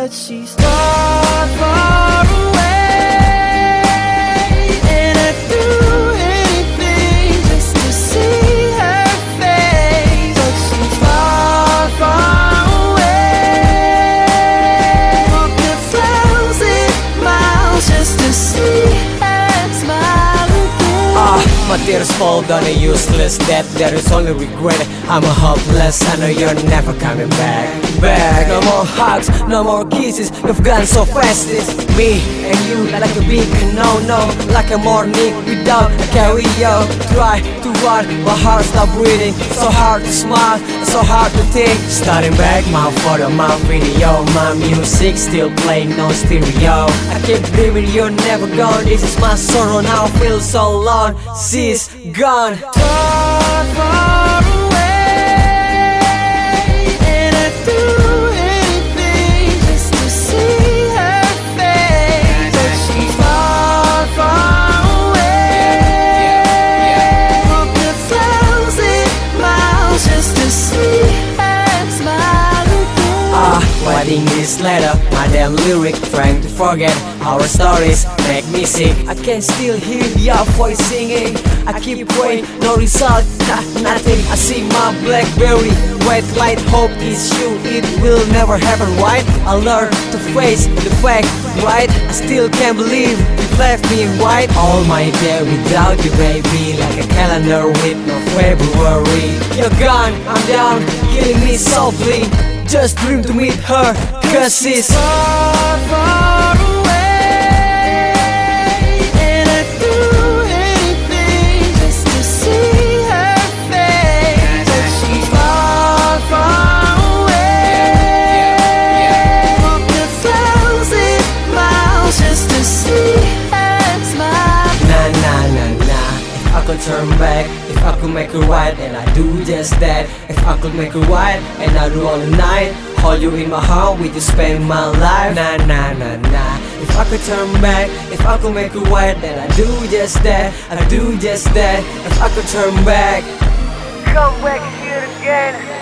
but she's far, far away. And I'd do anything just to see her face, but she's far, far away. Walked a thousand miles just to see her smile again. Ah, my tears fall down a useless debt There is only regret I'm a hopeless I know you're never coming back Back No more hugs, no more kisses. You've gone so fast. It's me and you like a big no-no. Like a morning without a carry-o Try to run, my heart stop breathing. So hard to smile, so hard to think. Starting back, my photo, my video. My music still playing no stereo. I keep dreaming you're never gone. This is my sorrow now, I feel so alone. She's gone writing this letter, my damn lyric Trying to forget our stories make me sick. I can still hear your voice singing. I keep praying, no result, nothing. I see my blackberry, white light Hope is you, it will never happen, right? I learned to face the fact, right? I still can't believe you left me white. All my day without you, baby Like a calendar with no February. You're gone, I'm down, killing me softly just dream to meet her, cause she's far, far could turn back, if I could make it right And I do just that. If I could make it right, and I do all the night. Hold you in my heart, with you spend my life. Nah, nah, nah, nah. If I could turn back, if I could make it right Then I do just that, I do just that. If I could turn back. Come back here again.